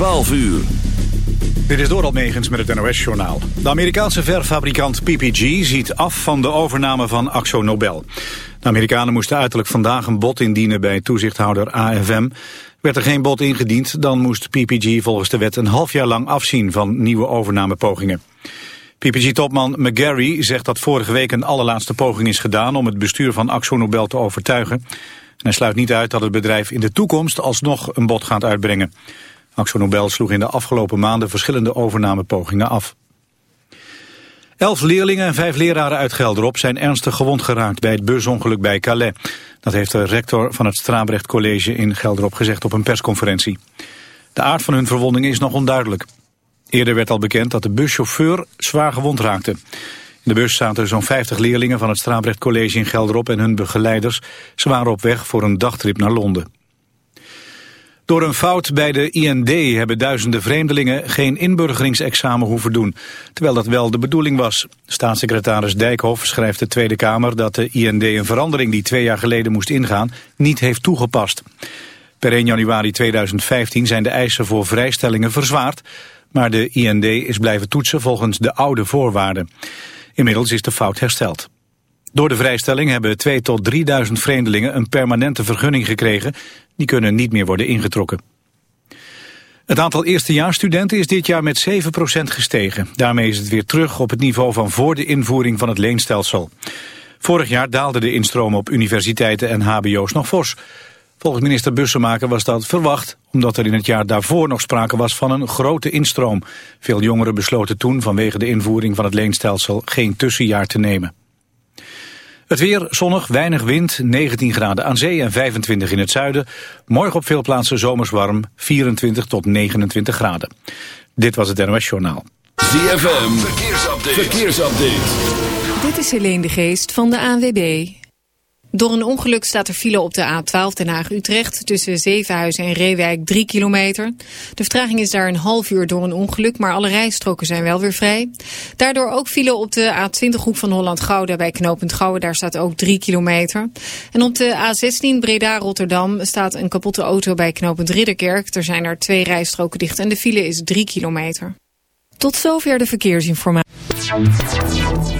12 uur. Dit is Doral Megens met het NOS-journaal. De Amerikaanse verfabrikant PPG ziet af van de overname van Axo Nobel. De Amerikanen moesten uiterlijk vandaag een bod indienen bij toezichthouder AFM. Werd er geen bod ingediend, dan moest PPG volgens de wet een half jaar lang afzien van nieuwe overnamepogingen. PPG-topman McGarry zegt dat vorige week een allerlaatste poging is gedaan om het bestuur van Axo Nobel te overtuigen. En hij sluit niet uit dat het bedrijf in de toekomst alsnog een bod gaat uitbrengen. Axo Nobel sloeg in de afgelopen maanden verschillende overnamepogingen af. Elf leerlingen en vijf leraren uit Gelderop zijn ernstig gewond geraakt bij het busongeluk bij Calais. Dat heeft de rector van het Strabrecht College in Gelderop gezegd op een persconferentie. De aard van hun verwonding is nog onduidelijk. Eerder werd al bekend dat de buschauffeur zwaar gewond raakte. In de bus zaten zo'n 50 leerlingen van het Strabrecht College in Gelderop en hun begeleiders. Ze waren op weg voor een dagtrip naar Londen. Door een fout bij de IND hebben duizenden vreemdelingen geen inburgeringsexamen hoeven doen, terwijl dat wel de bedoeling was. Staatssecretaris Dijkhoff schrijft de Tweede Kamer dat de IND een verandering die twee jaar geleden moest ingaan niet heeft toegepast. Per 1 januari 2015 zijn de eisen voor vrijstellingen verzwaard, maar de IND is blijven toetsen volgens de oude voorwaarden. Inmiddels is de fout hersteld. Door de vrijstelling hebben 2 tot 3.000 vreemdelingen een permanente vergunning gekregen. Die kunnen niet meer worden ingetrokken. Het aantal eerstejaarsstudenten is dit jaar met 7% gestegen. Daarmee is het weer terug op het niveau van voor de invoering van het leenstelsel. Vorig jaar daalde de instroom op universiteiten en hbo's nog fors. Volgens minister Bussemaker was dat verwacht, omdat er in het jaar daarvoor nog sprake was van een grote instroom. Veel jongeren besloten toen vanwege de invoering van het leenstelsel geen tussenjaar te nemen. Het weer zonnig, weinig wind, 19 graden aan zee en 25 in het zuiden. Morgen op veel plaatsen zomers warm, 24 tot 29 graden. Dit was het NOS Journaal. ZFM, verkeersupdate. verkeersupdate. Dit is Helene de Geest van de ANWB. Door een ongeluk staat er file op de A12 Den Haag-Utrecht... tussen Zevenhuizen en Reewijk 3 kilometer. De vertraging is daar een half uur door een ongeluk... maar alle rijstroken zijn wel weer vrij. Daardoor ook file op de A20-hoek van Holland-Gouda... bij knooppunt Gouwen, daar staat ook 3 kilometer. En op de A16 Breda-Rotterdam staat een kapotte auto... bij knooppunt Ridderkerk. Er zijn er twee rijstroken dicht en de file is 3 kilometer. Tot zover de verkeersinformatie.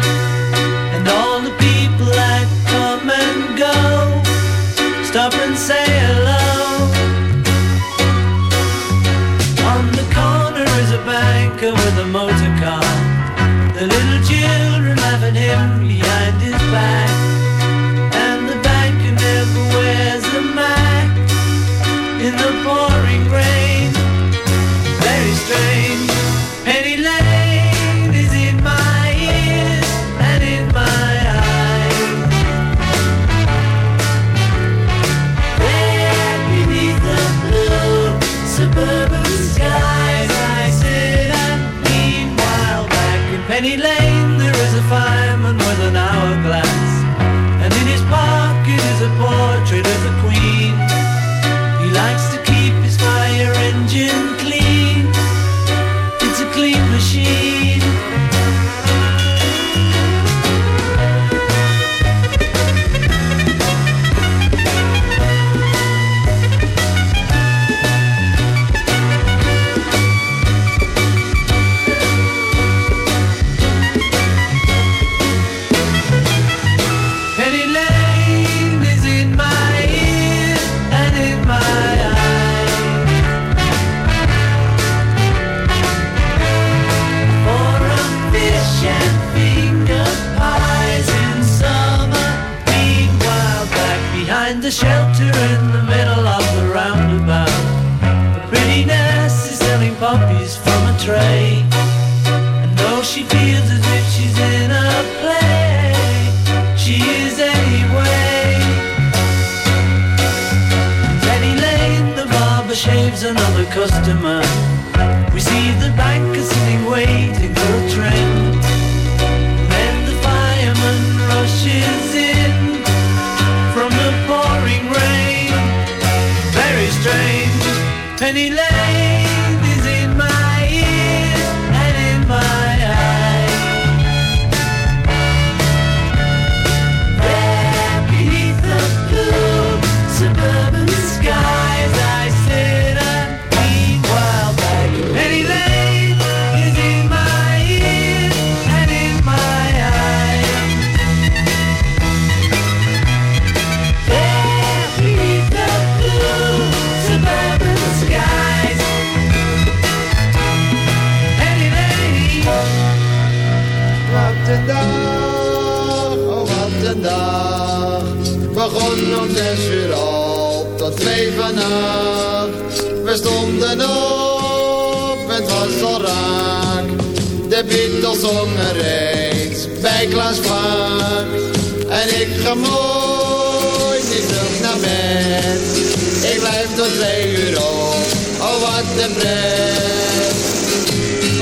de.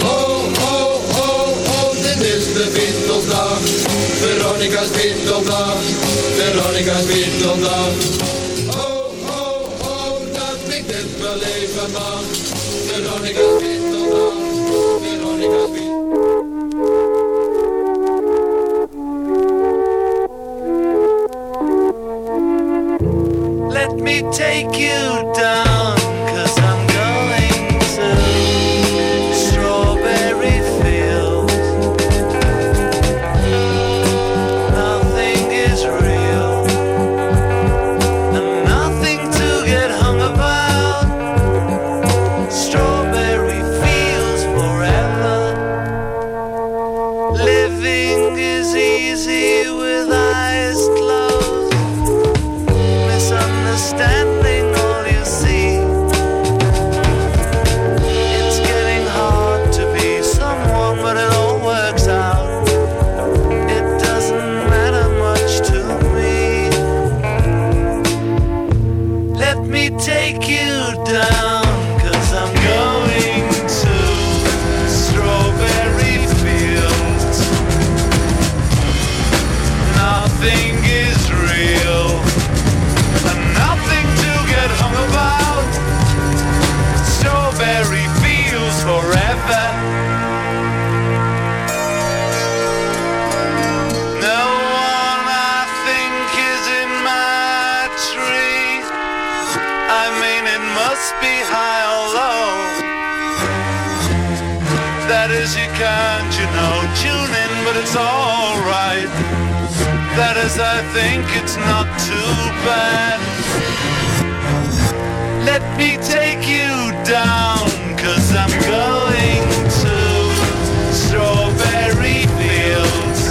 Oh, ho ho ho. dit is de Beatles-dag. Veronica's Beatles-dag. Veronica's Beatles-dag. Oh, ho, oh, dat ik dit beleven mag. Veronica's Beatles-dag. you know, tune in, but it's alright. That is, I think it's not too bad. Let me take you down, cause I'm going to strawberry fields.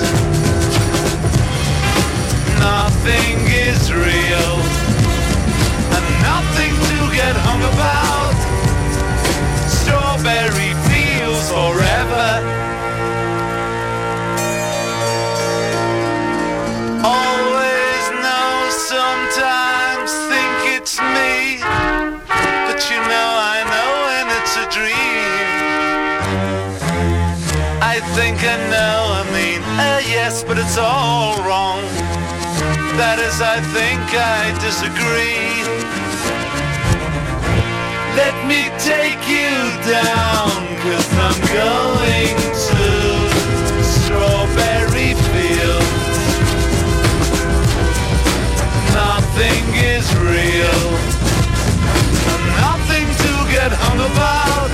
Nothing is real, and nothing to get hung about. Yes, but it's all wrong. That is, I think I disagree. Let me take you down, cause I'm going to Strawberry Fields. Nothing is real, nothing to get hung about.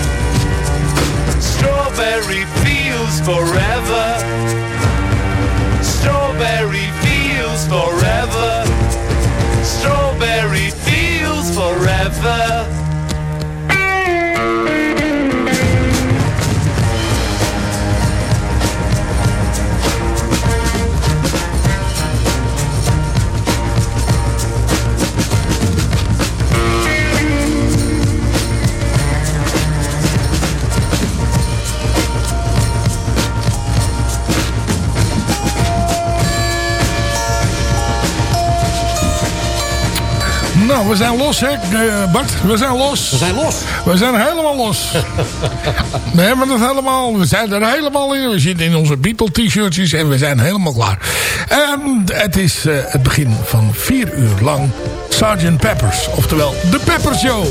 Strawberry Fields forever. Strawberry Fields forever. Strawberry Fields forever. Nou, we zijn los, hè, eh, Bart. We zijn los. We zijn los. We zijn helemaal los. we hebben het helemaal. We zijn er helemaal in. We zitten in onze Beatle-t-shirtjes en we zijn helemaal klaar. En het is eh, het begin van vier uur lang Sgt. Peppers. Oftewel, de Pepper Show.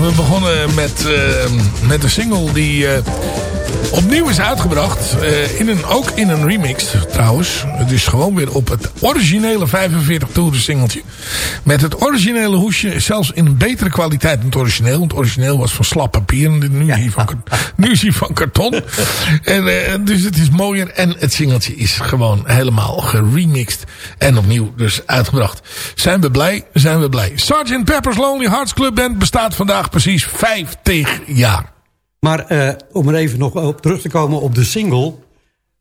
We begonnen met, eh, met een single die opnieuw is uitgebracht. eh, in een, ook in een remix trouwens. Het is gewoon weer op het originele 45 toeren singeltje. Met het originele hoesje. Zelfs in een betere kwaliteit dan het origineel. Want het origineel was van slap papier. En nu, is hij van, nu is hij van karton. En, eh, dus het is mooier. En het singeltje is gewoon helemaal geremixed. En opnieuw dus uitgebracht. Zijn we blij? Zijn we blij. Sgt. Pepper's Lonely Hearts Club Band bestaat vandaag precies 50 jaar. Maar eh, om er even nog op terug te komen op de single.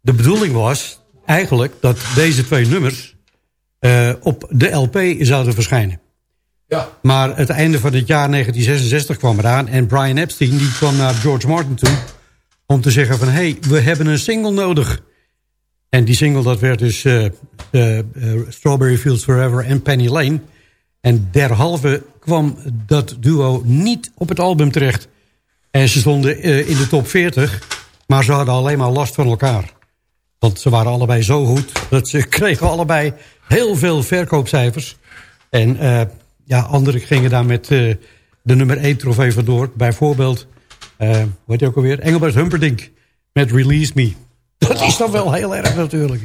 De bedoeling was eigenlijk dat deze twee nummers eh, op de LP zouden verschijnen. Ja. Maar het einde van het jaar 1966 kwam eraan. En Brian Epstein die kwam naar George Martin toe. Om te zeggen van, hé, hey, we hebben een single nodig. En die single dat werd dus eh, Strawberry Fields Forever en Penny Lane. En derhalve kwam dat duo niet op het album terecht. En ze stonden eh, in de top 40. Maar ze hadden alleen maar last van elkaar. Want ze waren allebei zo goed. Dat ze kregen allebei heel veel verkoopcijfers. En eh, ja, anderen gingen daar met eh, de nummer 1 trofee vandoor. Bijvoorbeeld, eh hoe heet hij ook alweer? Engelbert Humperdinck met Release Me. Dat is dan wel heel erg natuurlijk.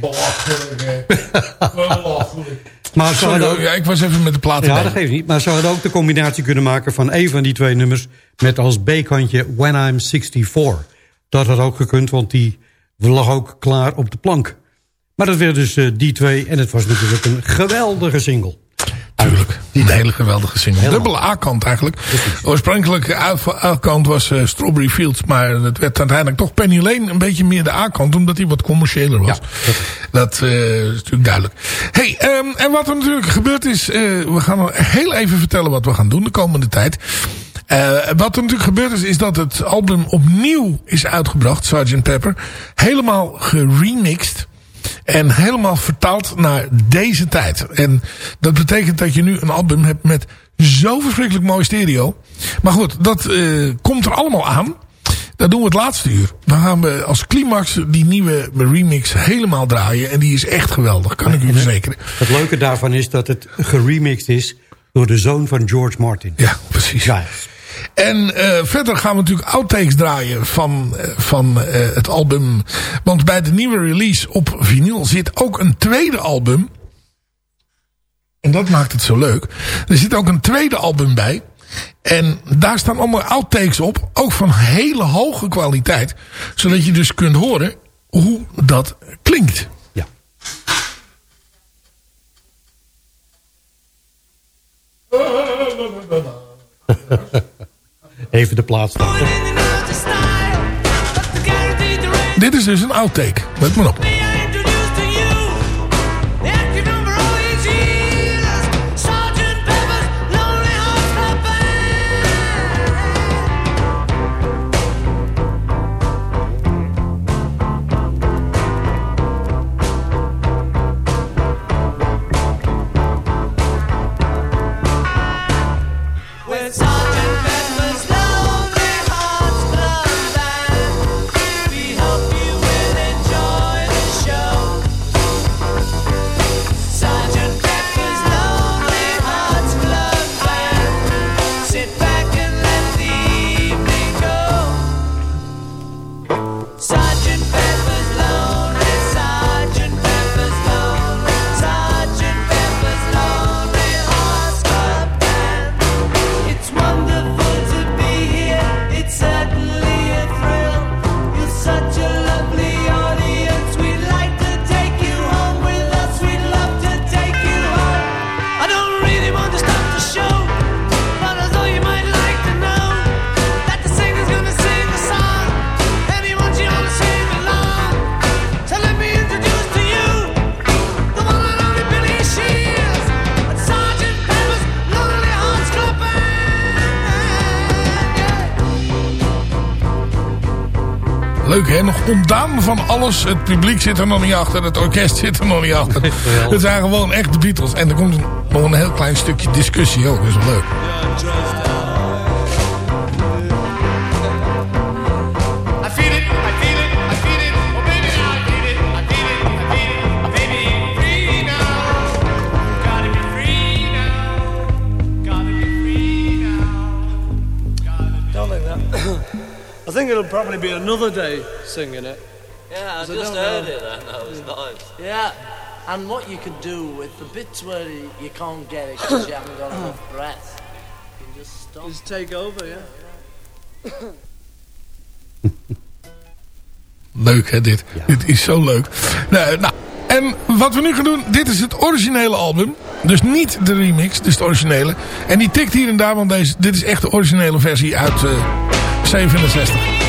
Maar ze Sorry, hadden hoor. ook, ja, ik was even met de platen ja, dat geeft niet. Maar ze hadden ook de combinatie kunnen maken van een van die twee nummers... met als B-kantje When I'm 64. Dat had ook gekund, want die lag ook klaar op de plank. Maar dat werd dus eh, die twee en het was natuurlijk een geweldige single. Tuurlijk. Een hele geweldige single. Helemaal. Dubbele A-kant eigenlijk. Oorspronkelijk A-kant was eh, Strawberry Fields. Maar het werd uiteindelijk toch Penny Lane een beetje meer de A-kant. Omdat hij wat commerciëler was. dat eh, is natuurlijk duidelijk. hey, ehm, en wat er natuurlijk gebeurd is. eh, we gaan heel even vertellen wat we gaan doen de komende tijd. Wat er natuurlijk gebeurd is, is dat het album opnieuw is uitgebracht, Sgt. Pepper. Helemaal geremixed. En helemaal vertaald naar deze tijd. En dat betekent dat je nu een album hebt met zo verschrikkelijk mooi stereo. Maar goed, dat eh, komt er allemaal aan. Dat doen we het laatste uur. Dan gaan we als climax die nieuwe remix helemaal draaien. En die is echt geweldig, kan ik u verzekeren. Het leuke daarvan is dat het geremixed is door de zoon van George Martin. Ja, precies. Ja, En eh, verder gaan we natuurlijk outtakes draaien van, eh, van eh, het album. Want bij de nieuwe release op vinyl zit ook een tweede album. En dat maakt het zo leuk. Er zit ook een tweede album bij. En daar staan allemaal outtakes op. Ook van hele hoge kwaliteit. Zodat je dus kunt horen hoe dat klinkt. ja. Even de plaats. Dit is dus een outtake. Let maar op. ontdaan van alles. Het publiek zit er nog niet achter, het orkest zit er nog niet achter. Het zijn gewoon echt de Beatles. En er komt nog een heel klein stukje discussie ook, dat is wel leuk. I feel it, I feel it, I feel it. Baby, now I feel it, I feel it, I feel it. Baby, free now. Gotta be free now. Gotta be free now. Don't think that. I think it'll probably be another day singing it. Yeah, I just don't heard know. it then. That was nice. Yeah, and what you could do with the bits where you can't get it because you haven't got enough breath, you can just stop. Just take over, yeah. Leuk hè, dit. Dit is zo leuk. Nou, nou, en wat we nu gaan doen, dit is het originele album. Dus niet de remix, dus het originele. En die tikt hier en daar, want deze, dit is echt de originele versie uit eh 67.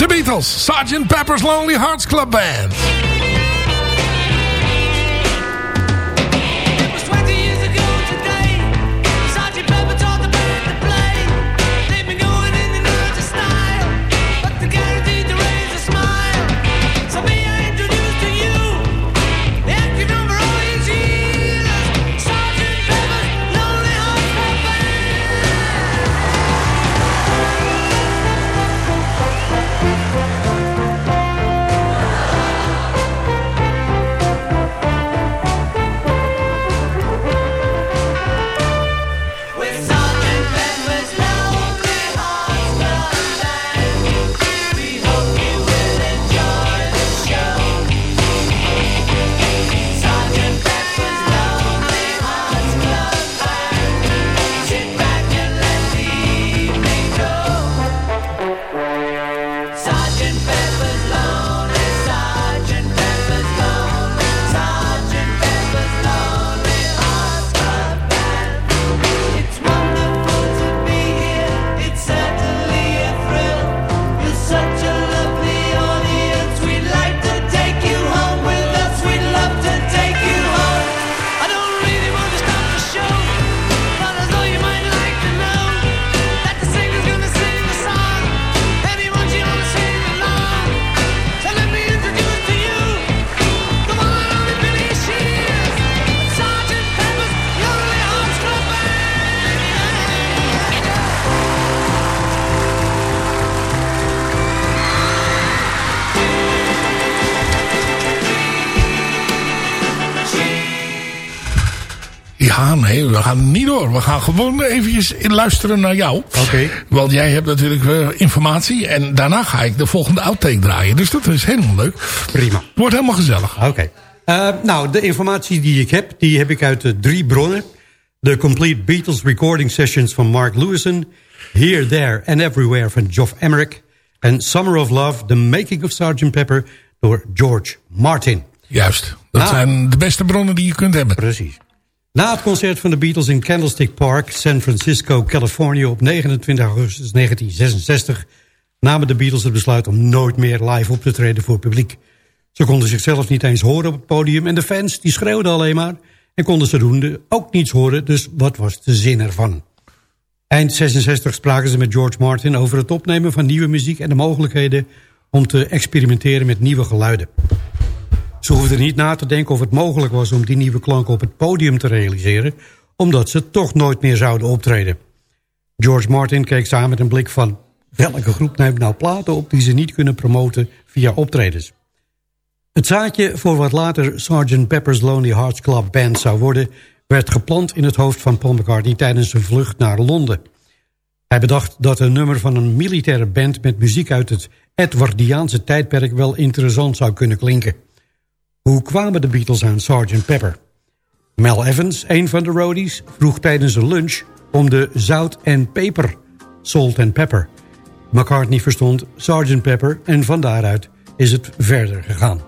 The Beatles, Sgt. Pepper's Lonely Hearts Club Band. Nee, we gaan niet door. We gaan gewoon eventjes luisteren naar jou. Oké. Want jij hebt natuurlijk eh, informatie. En daarna ga ik de volgende outtake draaien. Dus dat is helemaal leuk. Prima. Wordt helemaal gezellig. Oké. Eh, nou, de informatie die ik heb, die heb ik uit drie bronnen. De Complete Beatles Recording Sessions van Mark Lewison. Here, There and Everywhere van Geoff Emerick. En Summer of Love, The Making of Sgt. Pepper door George Martin. Juist. Dat Nou. zijn de beste bronnen die je kunt hebben. Precies. Na het concert van de Beatles in Candlestick Park, San Francisco, Californië op 29 augustus 1966 namen de Beatles het besluit om nooit meer live op te treden voor publiek. Ze konden zichzelf niet eens horen op het podium en de fans die schreeuwden alleen maar en konden zodoende ook niets horen, dus wat was de zin ervan? Eind 66 spraken ze met George Martin over het opnemen van nieuwe muziek en de mogelijkheden om te experimenteren met nieuwe geluiden. Ze hoefden niet na te denken of het mogelijk was om die nieuwe klanken op het podium te realiseren, omdat ze toch nooit meer zouden optreden. George Martin keek samen met een blik van... welke groep neemt nou platen op die ze niet kunnen promoten via optredens? Het zaadje voor wat later Sgt. Pepper's Lonely Hearts Club Band zou worden... werd geplant in het hoofd van Paul McCartney tijdens zijn vlucht naar Londen. Hij bedacht dat een nummer van een militaire band... met muziek uit het Edwardiaanse tijdperk wel interessant zou kunnen klinken. Hoe kwamen de Beatles aan Sgt. Pepper? Mel Evans, een van de roadies, vroeg tijdens een lunch om de zout en peper, salt and pepper. McCartney verstond Sgt. Pepper en van daaruit is het verder gegaan.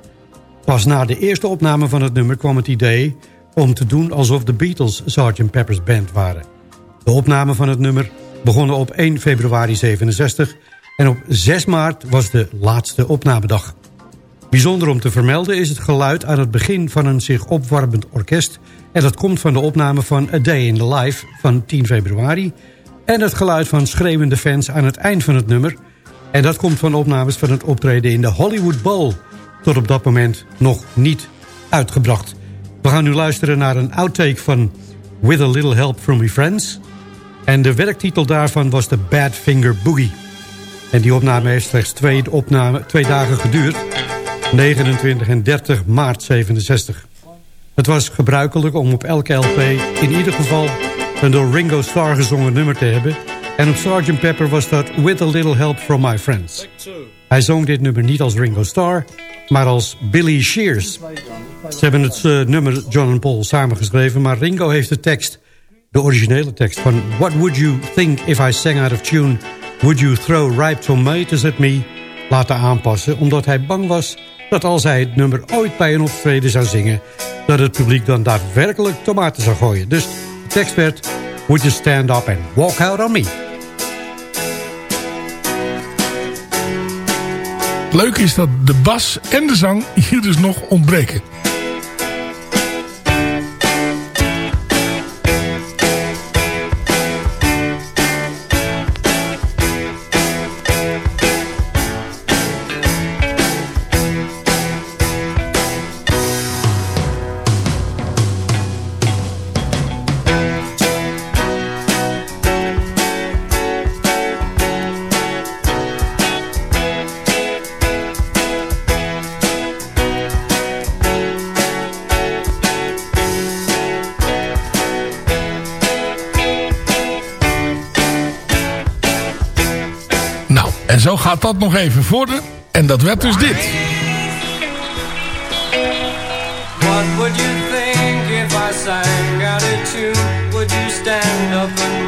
Pas na de eerste opname van het nummer kwam het idee om te doen alsof de Beatles Sgt. Pepper's band waren. De opname van het nummer begonnen op 1 februari 67 en op 6 maart was de laatste opnamedag. Bijzonder om te vermelden is het geluid aan het begin van een zich opwarmend orkest... en dat komt van de opname van A Day in the Life van 10 februari... en het geluid van schreeuwende fans aan het eind van het nummer... En dat komt van opnames van het optreden in de Hollywood Bowl. Tot op dat moment nog niet uitgebracht. We gaan nu luisteren naar een outtake van With a Little Help From My Friends. En de werktitel daarvan was de Bad Finger Boogie. En die opname heeft slechts twee, opname, twee dagen geduurd. 29 en 30 maart 67. Het was gebruikelijk om op elke LP in ieder geval een door Ringo Starr gezongen nummer te hebben. En op Sgt. Pepper was dat With a Little Help From My Friends. Hij zong dit nummer niet als Ringo Starr, maar als Billy Shears. Ze hebben het uh, nummer John en Paul samengeschreven, maar Ringo heeft de tekst, de originele tekst van What would you think if I sang out of tune? Would you throw ripe tomatoes at me? Laten aanpassen, omdat hij bang was dat als hij het nummer ooit bij een optreden zou zingen... dat het publiek dan daadwerkelijk tomaten zou gooien. Dus de tekst werd... Would you stand up and walk out on me? Leuk is dat de bas en de zang hier dus nog ontbreken. Dat nog even worden. En dat werd dus dit. What would you think if I sang out a tune? Would you stand up and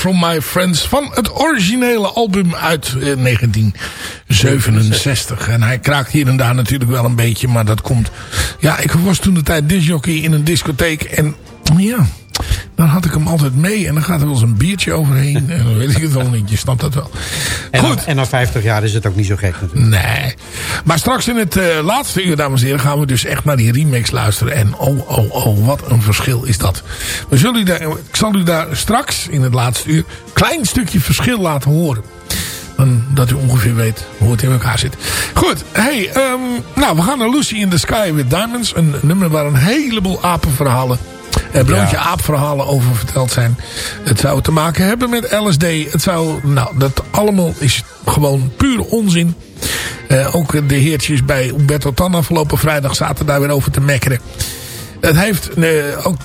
From My Friends. Van het originele album uit eh, 1967. En hij kraakt hier en daar natuurlijk wel een beetje. Maar dat komt... Ja, ik was toen de tijd discjockey in een discotheek. En ja, dan had ik hem altijd mee. En dan gaat er wel eens een biertje overheen. En dan weet ik het wel niet. Je snapt dat wel. En, na, en na 50 jaar is het ook niet zo gek natuurlijk. Nee. Maar straks in het eh, laatste uur, dames en heren, gaan we dus echt naar die remix luisteren. En oh, oh, oh, wat een verschil is dat. We zullen u daar, ik zal u daar straks in het laatste uur een klein stukje verschil laten horen. Dan, dat u ongeveer weet hoe het in elkaar zit. Goed, hey, ehm, nou we gaan naar Lucy in the Sky with Diamonds. Een nummer waar een heleboel apenverhalen uh, broodje ja. aapverhalen over verteld zijn. Het zou te maken hebben met LSD. Het zou, nou, dat allemaal is gewoon pure onzin. Uh, ook de heertjes bij Umberto Tan afgelopen vrijdag zaten daar weer over te mekkeren. Het heeft uh, ook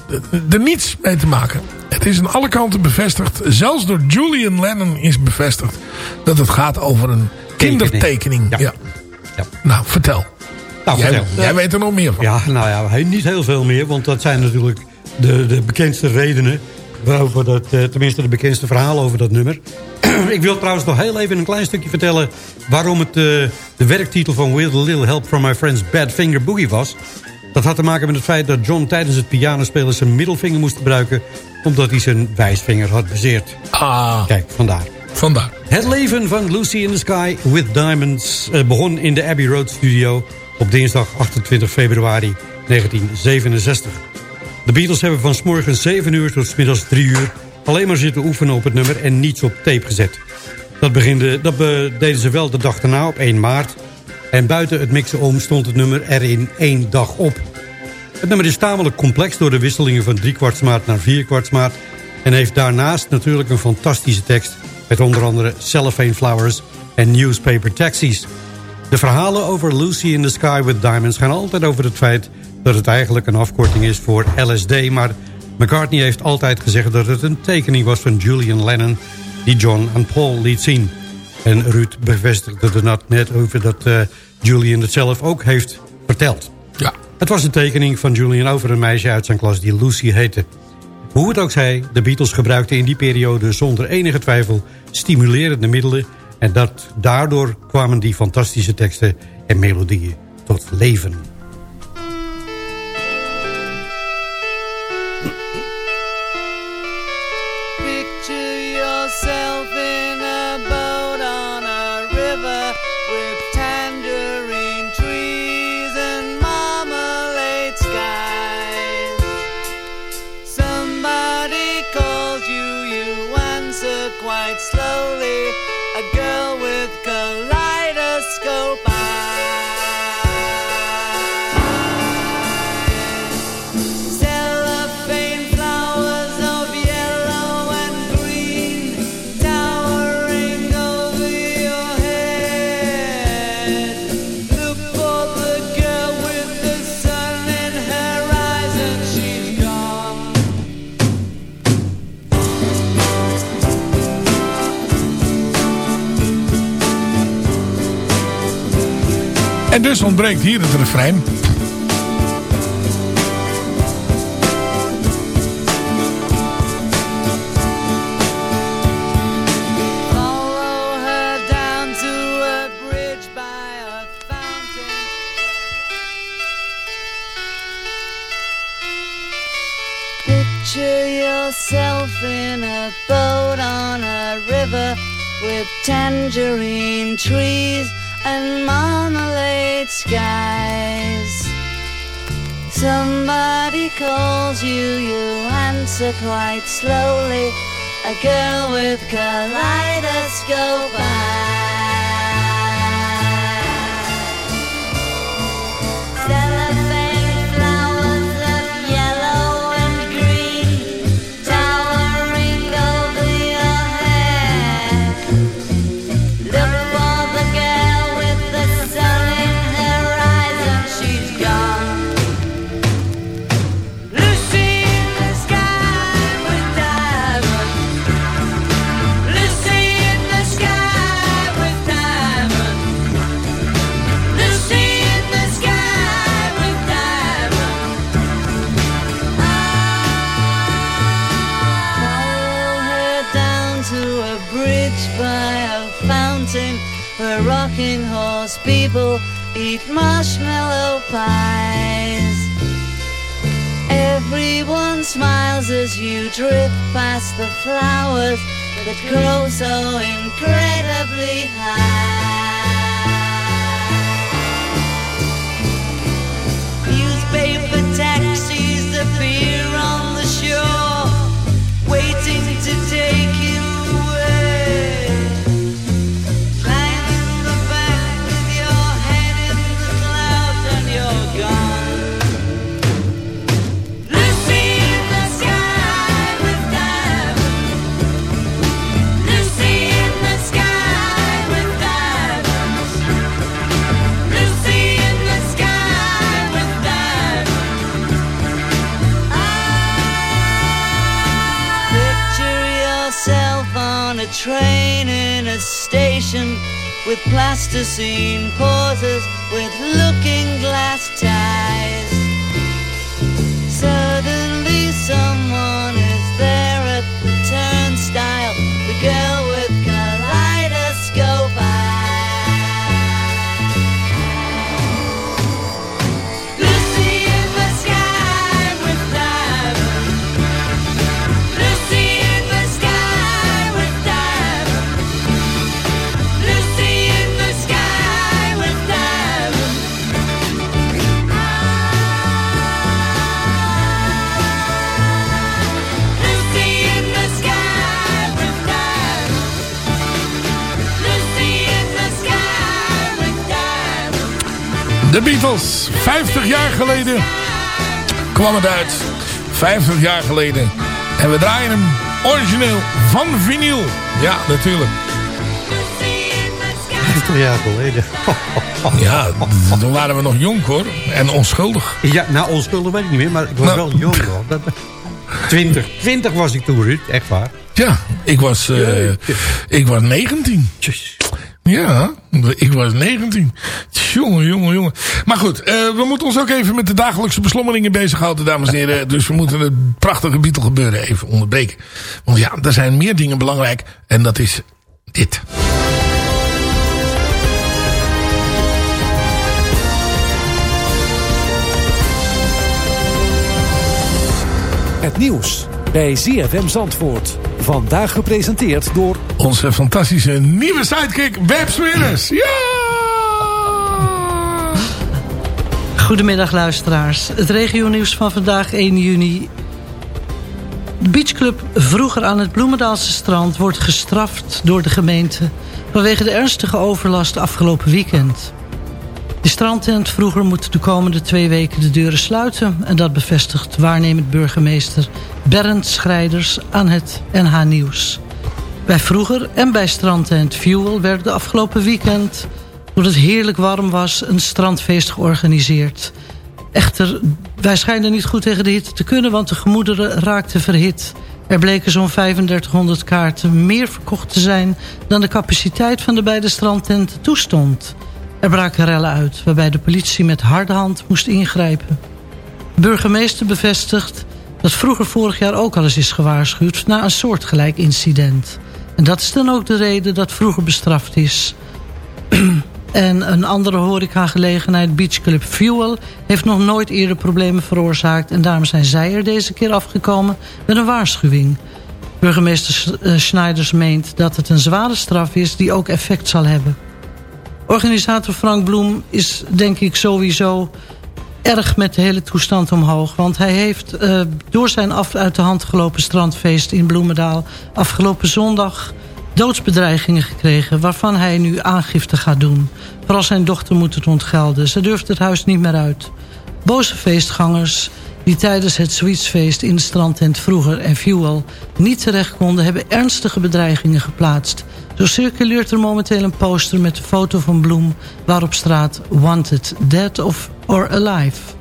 er niets mee te maken. Het is aan alle kanten bevestigd. Zelfs door Julian Lennon is bevestigd. Dat het gaat over een kindertekening. Ja. ja. ja. Nou, vertel. Nou, jij, vertel. jij weet er nog meer van. Ja, nou ja, niet heel veel meer. Want dat zijn natuurlijk de, de bekendste redenen. Waarover dat, tenminste de bekendste verhalen over dat nummer. Ik wil trouwens nog heel even een klein stukje vertellen... waarom het de werktitel van With a Little Help from My Friends Bad Finger Boogie was. Dat had te maken met het feit dat John tijdens het pianospelen zijn middelvinger moest gebruiken... omdat hij zijn wijsvinger had bezeerd. Ah. Kijk, vandaar. Vandaar. Het leven van Lucy in the Sky with Diamonds eh, begon in de Abbey Road Studio... op dinsdag 28 februari 1967. De Beatles hebben van s morgens 7 uur tot s middags 3 uur... alleen maar zitten oefenen op het nummer en niets op tape gezet. Dat, beginde, dat deden ze wel de dag daarna op 1 maart... En buiten het mixen om stond het nummer er in één dag op. Het nummer is tamelijk complex door de wisselingen van driekwartsmaat naar vierkwartsmaat... en heeft daarnaast natuurlijk een fantastische tekst... met onder andere Cellophane Flowers en Newspaper Taxis. De verhalen over Lucy in the Sky with Diamonds gaan altijd over het feit... dat het eigenlijk een afkorting is voor LSD... maar McCartney heeft altijd gezegd dat het een tekening was van Julian Lennon... die John en Paul liet zien... En Ruud bevestigde er net over dat uh, Julian het zelf ook heeft verteld. Ja. Het was een tekening van Julian over een meisje uit zijn klas die Lucy heette. Hoe het ook zij, de Beatles gebruikten in die periode zonder enige twijfel stimulerende middelen... en dat, daardoor kwamen die fantastische teksten en melodieën tot leven. Dus ontbreekt hier het refrein. In a boat on a river with tangerine trees and marmalade skies. Somebody calls you, you answer quite slowly. A girl with kaleidoscope eyes. That grow so incredibly high. to St. Paul. 50 jaar geleden kwam het uit. 50 jaar geleden. En we draaien hem origineel van vinyl. Ja, natuurlijk. 50 jaar geleden. Ja, toen waren we nog jong hoor. En onschuldig. Ja, nou onschuldig weet ik niet meer, maar ik was Nou. wel jong hoor. Dat, 20, 20 was ik toen, Ruud. Echt waar. Ja, ik was, eh, ik was 19. Ja, ik was 19. Jongen, jongen, jongen. Maar goed, eh, we moeten ons ook even met de dagelijkse beslommeringen bezighouden, dames en heren. Dus we moeten het prachtige Beatle gebeuren even onderbreken. Want ja, er zijn meer dingen belangrijk. En dat is dit. Het nieuws bij ZFM Zandvoort. Vandaag gepresenteerd door... Onze fantastische nieuwe sidekick, Web Swinners. Ja! Goedemiddag luisteraars. Het regionieuws van vandaag 1 juni. De beachclub vroeger aan het Bloemendaalse strand... wordt gestraft door de gemeente... vanwege de ernstige overlast afgelopen weekend. De strandtent vroeger moet de komende twee weken de deuren sluiten... en dat bevestigt waarnemend burgemeester Bernd Schrijders aan het NH Nieuws. Bij vroeger en bij strandtent Fuel werd de afgelopen weekend... doordat het heerlijk warm was, een strandfeest georganiseerd. Echter, wij schijnen niet goed tegen de hitte te kunnen... want de gemoederen raakten verhit. Er bleken zo'n 3500 kaarten meer verkocht te zijn... dan de capaciteit van de beide strandtenten toestond. Er braken rellen uit, waarbij de politie met harde hand moest ingrijpen. De burgemeester bevestigt dat vroeger vorig jaar ook al eens is gewaarschuwd... na een soortgelijk incident. En dat is dan ook de reden dat vroeger bestraft is... En een andere horecagelegenheid, Beach Club Fuel... heeft nog nooit eerder problemen veroorzaakt... en daarom zijn zij er deze keer afgekomen met een waarschuwing. Burgemeester eh, Schneiders meent dat het een zware straf is... die ook effect zal hebben. Organisator Frank Bloem is denk ik sowieso erg met de hele toestand omhoog. Want hij heeft uh, door zijn af uit de hand gelopen strandfeest in Bloemendaal... afgelopen zondag doodsbedreigingen gekregen... waarvan hij nu aangifte gaat doen. Vooral zijn dochter moet het ontgelden. Ze durft het huis niet meer uit. Boze feestgangers die tijdens het Sweetsfeest in de strandtent vroeger en Fuel niet terecht konden... hebben ernstige bedreigingen geplaatst. Zo circuleert er momenteel een poster met de foto van Bloem... waarop staat Wanted, Dead of or Alive.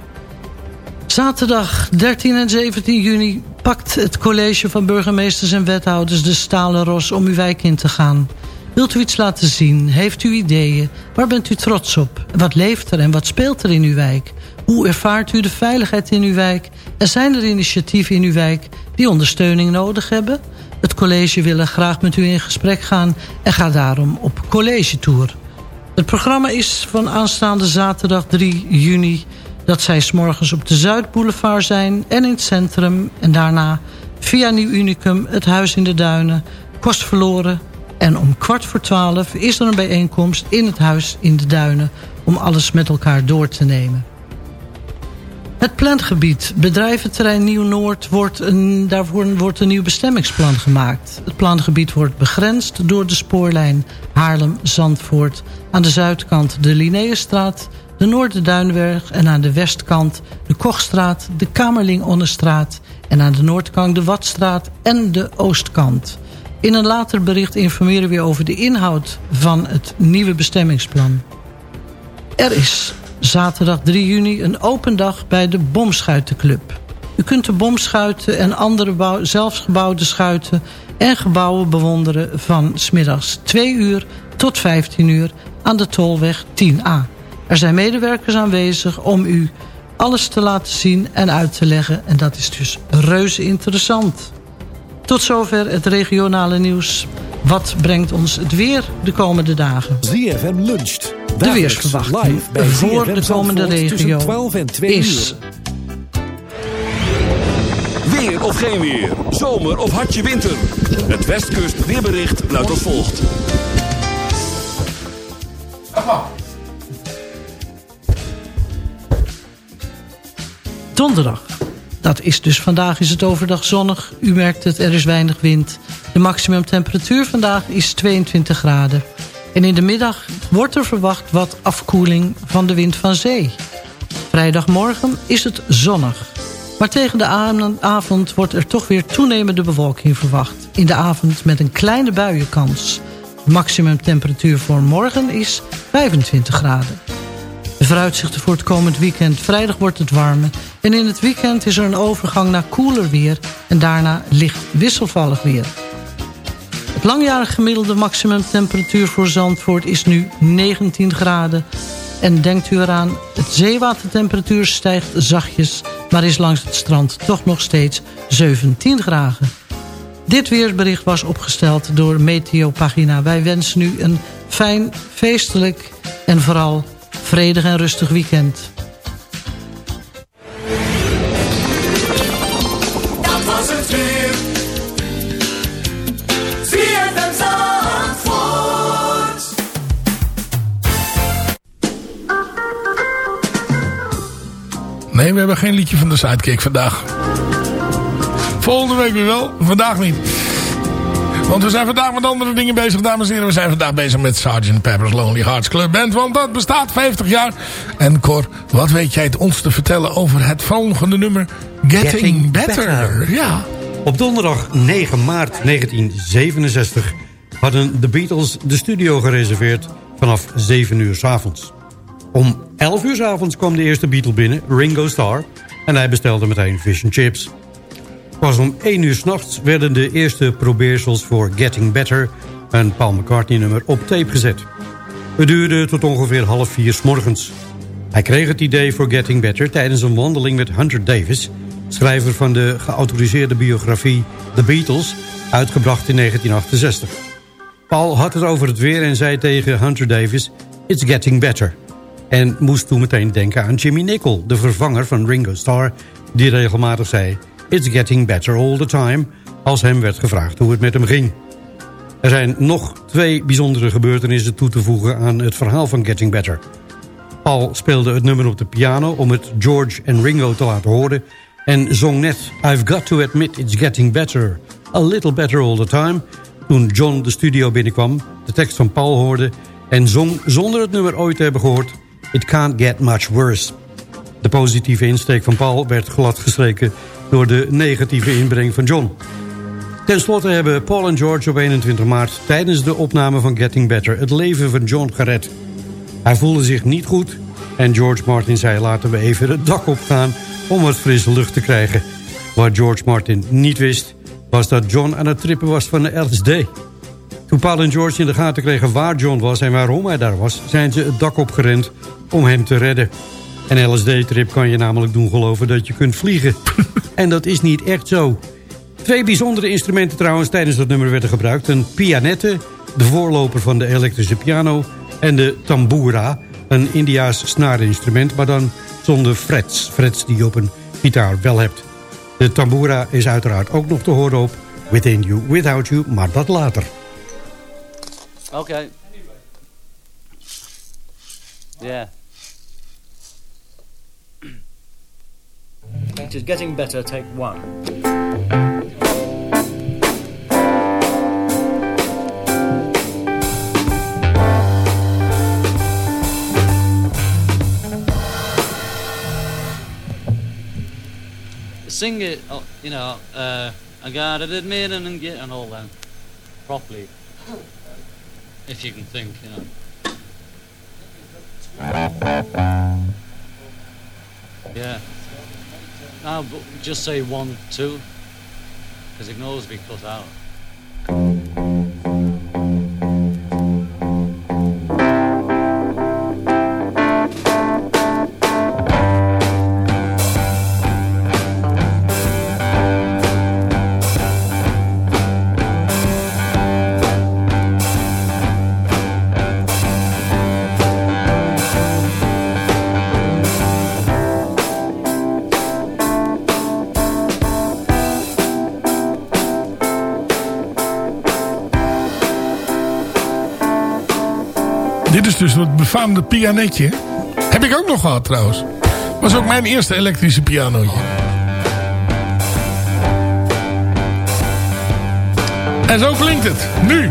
Zaterdag 13 en 17 juni pakt het college van burgemeesters en wethouders de stalen ros om uw wijk in te gaan. Wilt u iets laten zien? Heeft u ideeën? Waar bent u trots op? Wat leeft er en wat speelt er in uw wijk? Hoe ervaart u de veiligheid in uw wijk? En zijn er initiatieven in uw wijk die ondersteuning nodig hebben? Het college wil graag met u in gesprek gaan en ga daarom op college tour. Het programma is van aanstaande zaterdag 3 juni dat zij s'morgens op de Zuidboulevard zijn en in het centrum... en daarna via Nieuw Unicum, het Huis in de Duinen, Kost Verloren... en om kwart voor twaalf is er een bijeenkomst in het Huis in de Duinen... om alles met elkaar door te nemen. Het plantgebied, bedrijventerrein Nieuw-Noord, wordt daarvoor wordt een nieuw bestemmingsplan gemaakt. Het plangebied wordt begrensd door de spoorlijn Haarlem-Zandvoort. Aan de zuidkant de Linnaeusstraat, de Noorderduinweg en aan de westkant de Kochstraat, de Kamerling-Onnestraat en aan de noordkant de Watstraat en de oostkant. In een later bericht informeren we over de inhoud van het nieuwe bestemmingsplan. Er is zaterdag 3 juni een open dag bij de Bomschuitenclub. U kunt de bomschuiten en andere zelfgebouwde schuiten en gebouwen bewonderen van smiddags 2 uur tot 15 uur aan de Tolweg 10A. Er zijn medewerkers aanwezig om u alles te laten zien en uit te leggen. En dat is dus reuze interessant. Tot zover het regionale nieuws. Wat brengt ons het weer de komende dagen? ZFM luncht. De weersverwachting voor de komende regio 12 en 2 is... Weer of geen weer. Zomer of hartje winter. Het Westkust weerbericht luidt als volgt. Donderdag. Dat is dus vandaag is het overdag zonnig. U merkt het, er is weinig wind. De maximumtemperatuur vandaag is 22 graden. En in de middag wordt er verwacht wat afkoeling van de wind van zee. Vrijdagmorgen is het zonnig. Maar tegen de avond wordt er toch weer toenemende bewolking verwacht. In de avond met een kleine buienkans. De maximumtemperatuur voor morgen is 25 graden. De vooruitzichten voor het komend weekend. Vrijdag wordt het warmer. En in het weekend is er een overgang naar koeler weer. En daarna licht wisselvallig weer. Het langjarig gemiddelde maximumtemperatuur voor Zandvoort is nu 19 graden. En denkt u eraan, het zeewatertemperatuur stijgt zachtjes... maar is langs het strand toch nog steeds 17 graden. Dit weersbericht was opgesteld door Meteopagina. Wij wensen u een fijn, feestelijk en vooral vredig en rustig weekend. Dat was het weer. Nee, we hebben geen liedje van de Sidekick vandaag. Volgende week weer wel, vandaag niet. Want we zijn vandaag met andere dingen bezig, dames en heren. We zijn vandaag bezig met Sgt. Pepper's Lonely Hearts Club Band. Want dat bestaat 50 jaar. En Cor, wat weet jij het ons te vertellen over het volgende nummer? Getting, Getting better. Better. Ja. Op donderdag 9 maart 1967 hadden de Beatles de studio gereserveerd vanaf 7 uur s avonds. Om 11 uur s avonds kwam de eerste Beatle binnen, Ringo Starr, en hij bestelde meteen fish and chips. Pas om 1 uur s'nachts werden de eerste probeersels voor Getting Better, een Paul McCartney nummer, op tape gezet. Het duurde tot ongeveer half vier s morgens. Hij kreeg het idee voor Getting Better tijdens een wandeling met Hunter Davis... schrijver van de geautoriseerde biografie The Beatles, uitgebracht in 1968. Paul had het over het weer en zei tegen Hunter Davis... It's getting better. En moest toen meteen denken aan Jimmy Nicol, de vervanger van Ringo Starr... die regelmatig zei... It's getting better all the time... als hem werd gevraagd hoe het met hem ging. Er zijn nog twee bijzondere gebeurtenissen toe te voegen aan het verhaal van Getting Better. Paul speelde het nummer op de piano om het George en Ringo te laten horen... en zong net I've got to admit it's getting better, a little better all the time... toen John de studio binnenkwam, de tekst van Paul hoorde... en zong zonder het nummer ooit te hebben gehoord... It can't get much worse. De positieve insteek van Paul werd gladgestreken door de negatieve inbreng van John. Ten slotte hebben Paul en George op 21 maart... tijdens de opname van Getting Better het leven van John gered. Hij voelde zich niet goed en George Martin zei... laten we even het dak opgaan om wat frisse lucht te krijgen. Wat George Martin niet wist... was dat John aan het trippen was van de LSD. Toen Paul en George in de gaten kregen waar John was en waarom hij daar was... zijn ze het dak opgerend om hem te redden. Een LSD-trip kan je namelijk doen geloven dat je kunt vliegen. en dat is niet echt zo. Twee bijzondere instrumenten trouwens tijdens dat nummer werden gebruikt. Een pianette, de voorloper van de elektrische piano... en de tambura, een Indiaas snaarinstrument... maar dan zonder frets. Frets die je op een gitaar wel hebt. De tambura is uiteraard ook nog te horen op Within You, Without You... maar dat later. Okay. Yeah. It is getting better, take one. Sing it, oh, you know, uh, I gotta admit and get and all that properly. If you can think, you know. Yeah. No, but just say one, two, because it can always be cut out. Befaamde pianetje. Heb ik ook nog gehad trouwens. Was ook mijn eerste elektrische pianootje. En zo klinkt het. Nu.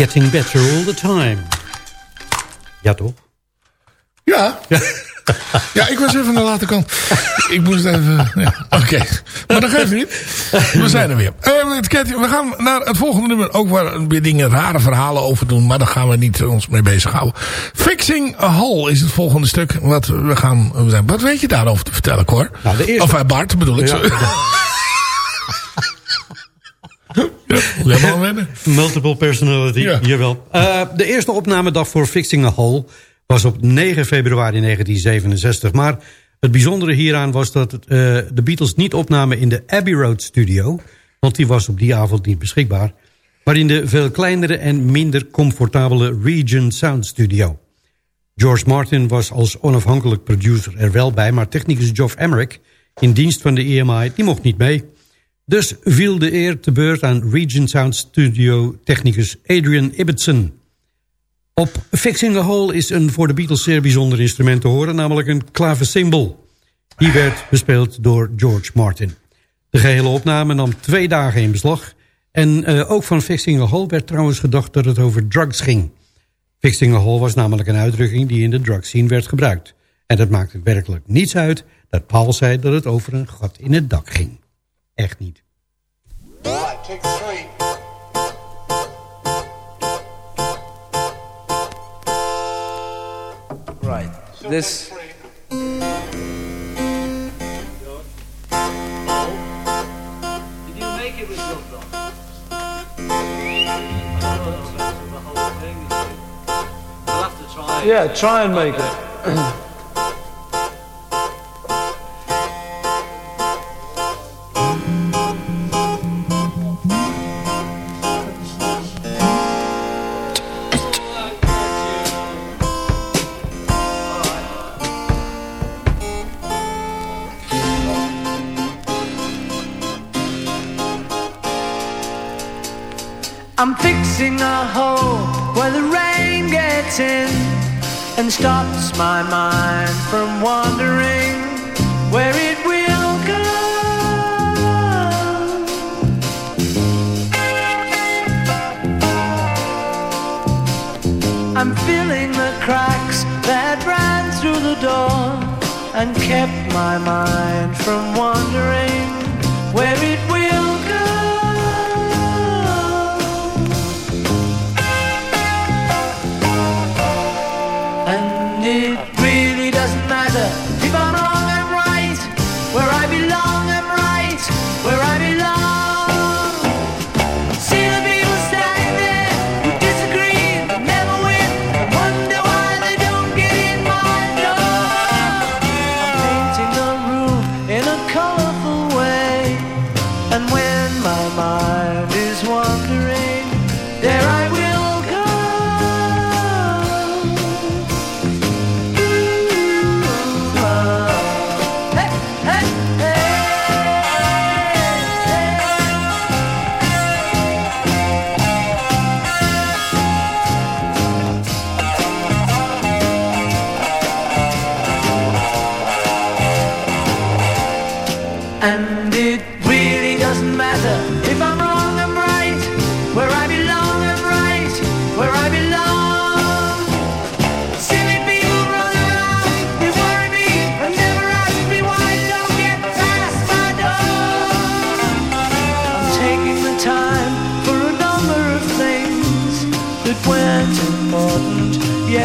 Getting better all the time. Ja, toch? Ja. Ja, ik was even naar de late kant. Ik moest even... Ja, Oké. Maar dat geeft niet. We zijn er weer. Eh, kent- we gaan naar het volgende nummer. Ook waar weer dingen, rare verhalen over doen. Maar daar gaan we niet ons mee bezighouden. Fixing a Hole is het volgende stuk. Wat we gaan... We zijn, wat weet je daarover te vertellen, Cor? Nou, de eerste- Of uh, Bart bedoel ik. Ja. zo. Ja, moet wennen. Multiple personality, Ja. jawel. Eh, de eerste opnamedag voor Fixing a Hole was op 9 februari 1967. Maar het bijzondere hieraan was dat het, eh, de Beatles niet opnamen in de Abbey Road studio. Want die was op die avond niet beschikbaar. Maar in de veel kleinere en minder comfortabele Regent Sound studio. George Martin was als onafhankelijk producer er wel bij... maar technicus Geoff Emerick, in dienst van de EMI, die mocht niet mee. Dus viel de eer te beurt aan Regent Sound Studio technicus Adrian Ibbotson. Op Fixing a Hole is een voor de Beatles zeer bijzonder instrument te horen... namelijk een klaversymbol. Die werd bespeeld door George Martin. De gehele opname nam twee dagen in beslag... en eh, ook van Fixing a Hole werd trouwens gedacht dat het over drugs ging. Fixing a Hole was namelijk een uitdrukking die in de drugscene werd gebruikt. En dat maakte werkelijk niets uit dat Paul zei dat het over een gat in het dak ging. Echt niet. Right. This. Did you make it with your thumb? I'll have to try. Yeah, try and make it. I'm fixing a hole where the rain gets in and stops my mind from wandering where it will go. I'm filling the cracks that ran through the door and kept my mind from wandering where it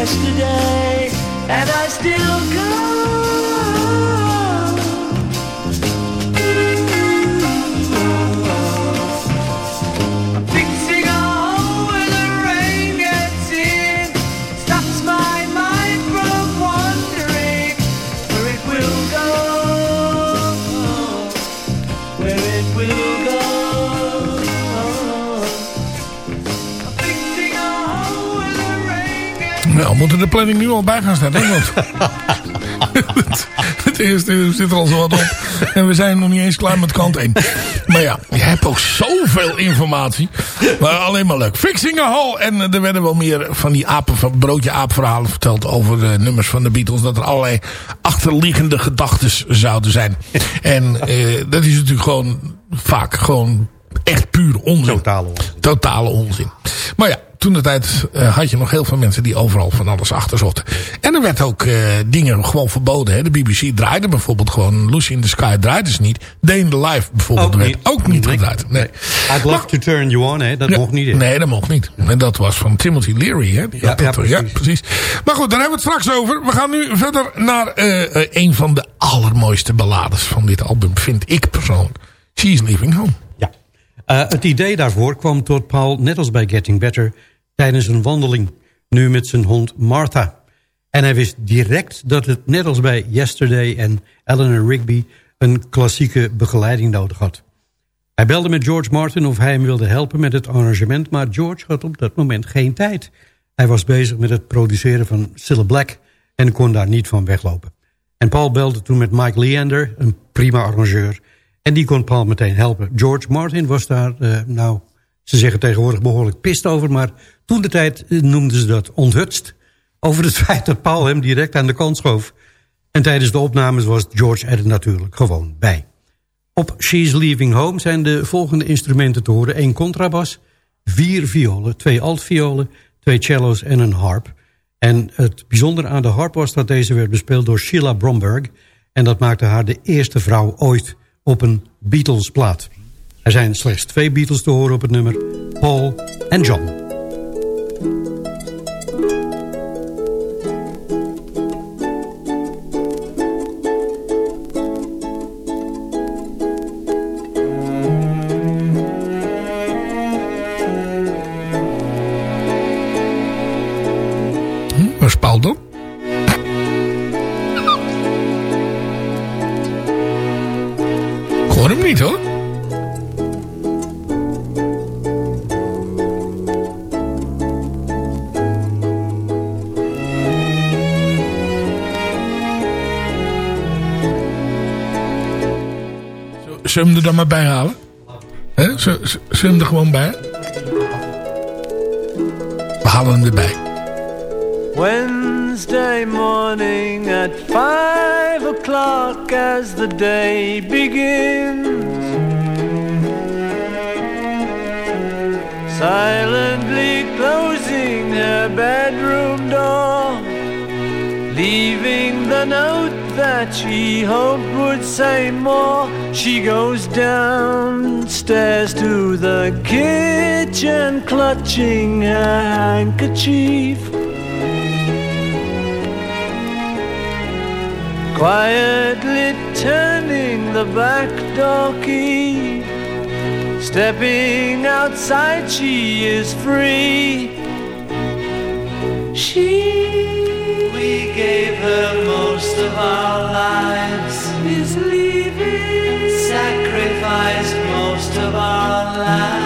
yesterday, and I still go. Moeten de planning nu al bij gaan staan, hè? Want het eerste zit er al zo wat op. En we zijn nog niet eens klaar met kant 1. Maar ja, je hebt ook zoveel informatie. Maar alleen maar leuk. Fixing a Hole. En eh, er werden wel meer van die apen, van broodje aapverhalen verteld over de nummers van de Beatles. Dat er allerlei achterliggende gedachten zouden zijn. En eh, dat is natuurlijk gewoon vaak gewoon echt puur onzin. Totale onzin. Totale onzin. Maar ja, toen de tijd uh, had je nog heel veel mensen die overal van alles achter zochten. En er werd ook uh, dingen gewoon verboden. Hè. De BBC draaide bijvoorbeeld gewoon Lucy in the Sky draaide ze niet. Day in the Life bijvoorbeeld Ook werd niet. ook niet Nee. gedraaid. Nee. I'd love to turn you on, hè? dat Ja, mocht niet in. Nee, dat mocht niet. En dat was van Timothy Leary. Hè? Die Ja, dat, ja, eh, precies. precies. Maar goed, daar hebben we het straks over. We gaan nu verder naar eh, eh, een van de allermooiste ballades van dit album. Vind ik persoonlijk. She's Leaving Home. Eh, het idee daarvoor kwam tot Paul, net als bij Getting Better... tijdens een wandeling, nu met zijn hond Martha. En hij wist direct dat het, net als bij Yesterday en Eleanor Rigby... een klassieke begeleiding nodig had. Hij belde met George Martin of hij hem wilde helpen met het arrangement... maar George had op dat moment geen tijd. Hij was bezig met het produceren van Cilla Black... en kon daar niet van weglopen. En Paul belde toen met Mike Leander, een prima arrangeur... en die kon Paul meteen helpen. George Martin was daar, eh, nou, ze zeggen tegenwoordig behoorlijk pist over... maar toen de tijd eh, noemden ze dat onthutst... over het feit dat Paul hem direct aan de kant schoof. En tijdens de opnames was George er natuurlijk gewoon bij. Op She's Leaving Home zijn de volgende instrumenten te horen. één contrabas, vier violen, twee altviolen, twee cello's en een harp. En het bijzondere aan de harp was dat deze werd bespeeld door Sheila Bromberg. En dat maakte haar de eerste vrouw ooit op een Beatles plaat. Er zijn slechts twee Beatles te horen op het nummer. Paul en John. Niet hoor. Zullen we er dan maar bij halen? Zullen zullen we hem er gewoon bij? We halen hem erbij. Wednesday morning at five as the day begins. Silently closing her bedroom door, leaving the note that she hoped would say more. She goes downstairs to the kitchen, clutching her handkerchief. Quietly turning the back door key. Stepping outside, she is free. She, we gave her most of our lives, is leaving. Sacrificed most of our lives.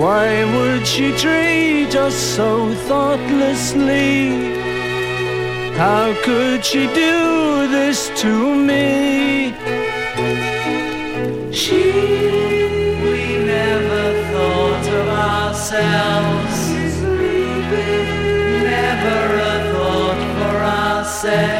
Why would she treat us so thoughtlessly? How could she do this to me? She, we never thought of ourselves. Never a thought for ourselves.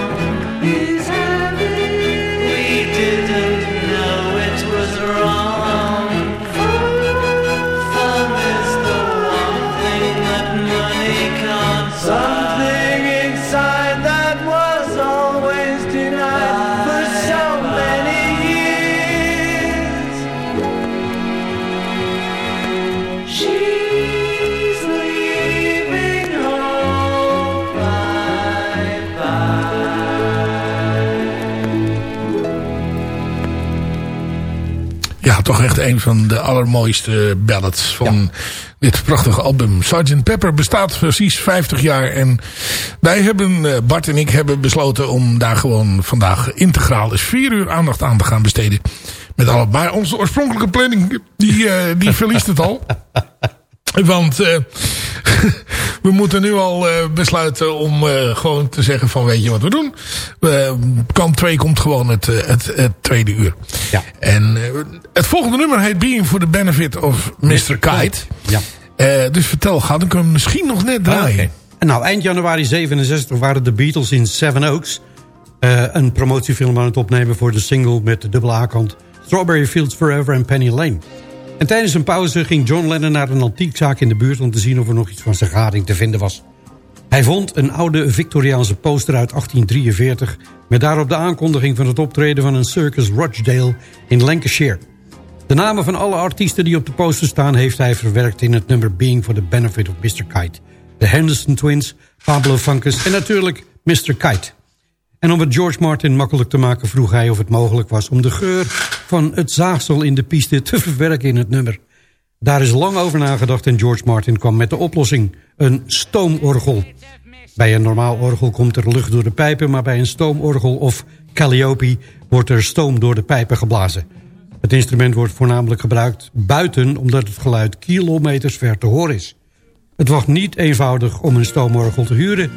Toch echt een van de allermooiste ballads van dit prachtige album. Sgt. Pepper bestaat precies 50 jaar. En wij hebben, eh, Bart en ik hebben besloten om daar gewoon vandaag integraal eens vier uur aandacht aan te gaan besteden. Met alle, maar onze oorspronkelijke planning, die, eh, die verliest het al. Want eh, we moeten nu al besluiten om gewoon te zeggen van weet je wat we doen. Kant 2 komt gewoon het, het, het tweede uur. Ja. En het volgende nummer heet Being for the Benefit of Mr. Kite. Ja. Eh, dus vertel, ga ik hem misschien nog net draaien. En nou, eind januari 67 waren de Beatles in Seven Oaks. eh, een promotiefilm aan het opnemen voor de single met de dubbele A-kant... Strawberry Fields Forever en Penny Lane. En tijdens een pauze ging John Lennon naar een antiekzaak in de buurt... om te zien of er nog iets van zijn gading te vinden was. Hij vond een oude Victoriaanse poster uit 1843... met daarop de aankondiging van het optreden van een Circus Rochdale in Lancashire. De namen van alle artiesten die op de poster staan... heeft hij verwerkt in het nummer Being for the Benefit of Mr. Kite. De Henderson Twins, Pablo Funkus en natuurlijk Mr. Kite. En om het George Martin makkelijk te maken vroeg hij of het mogelijk was... om de geur van het zaagsel in de piste te verwerken in het nummer. Daar is lang over nagedacht en George Martin kwam met de oplossing. Een stoomorgel. Bij een normaal orgel komt er lucht door de pijpen... maar bij een stoomorgel of calliope wordt er stoom door de pijpen geblazen. Het instrument wordt voornamelijk gebruikt buiten... omdat het geluid kilometers ver te horen is. Het was niet eenvoudig om een stoomorgel te huren...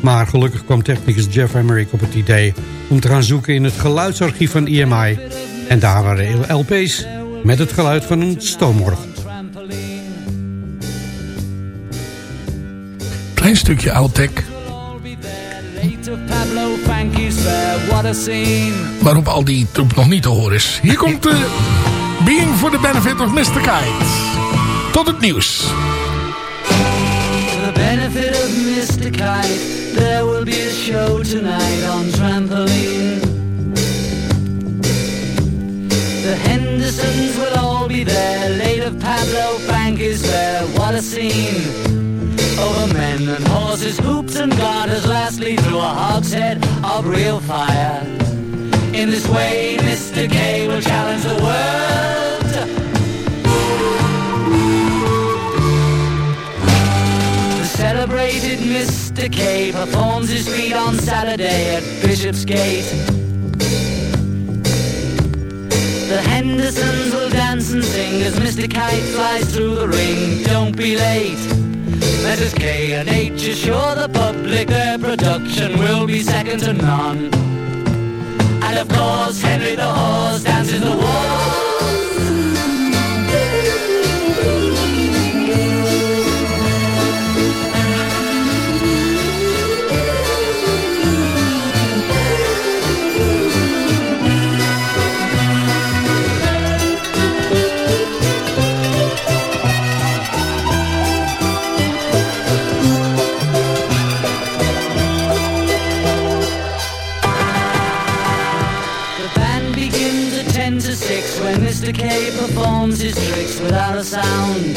maar gelukkig kwam technicus Jeff Emmerich op het idee... om te gaan zoeken in het geluidsarchief van EMI... en daar waren LP's met het geluid van een stoomorgel. Klein stukje oud-tech. Pablo Funky's fair, what a scene. Waarop al die troep nog niet te horen is. Hier komt de Being for the Benefit of Mr. Kite. Tot het nieuws. For the benefit of Mr. Kite, there will be a show tonight on trampoline. The Hendersons will all be there. Late of Pablo Bank is there. What a scene! Men and horses, hoops and garters. Lastly, through a hogshead of real fire. In this way, Mr. K will challenge the world. The celebrated Mr. K performs his feat on Saturday at Bishopsgate. The Hendersons will dance and sing as Mr. Kite flies through the ring. Don't be late. Letters K and H assure the public their production will be second to none. And of course, Henry the Horse dances the The performs his tricks without a sound.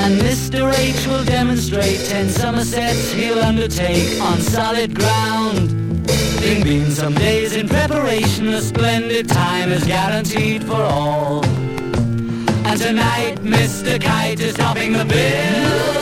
And Mr. H will demonstrate 10 Somersets he'll undertake on solid ground. Been been some days in preparation, a splendid time is guaranteed for all. And tonight Mr. Kite is topping the bill.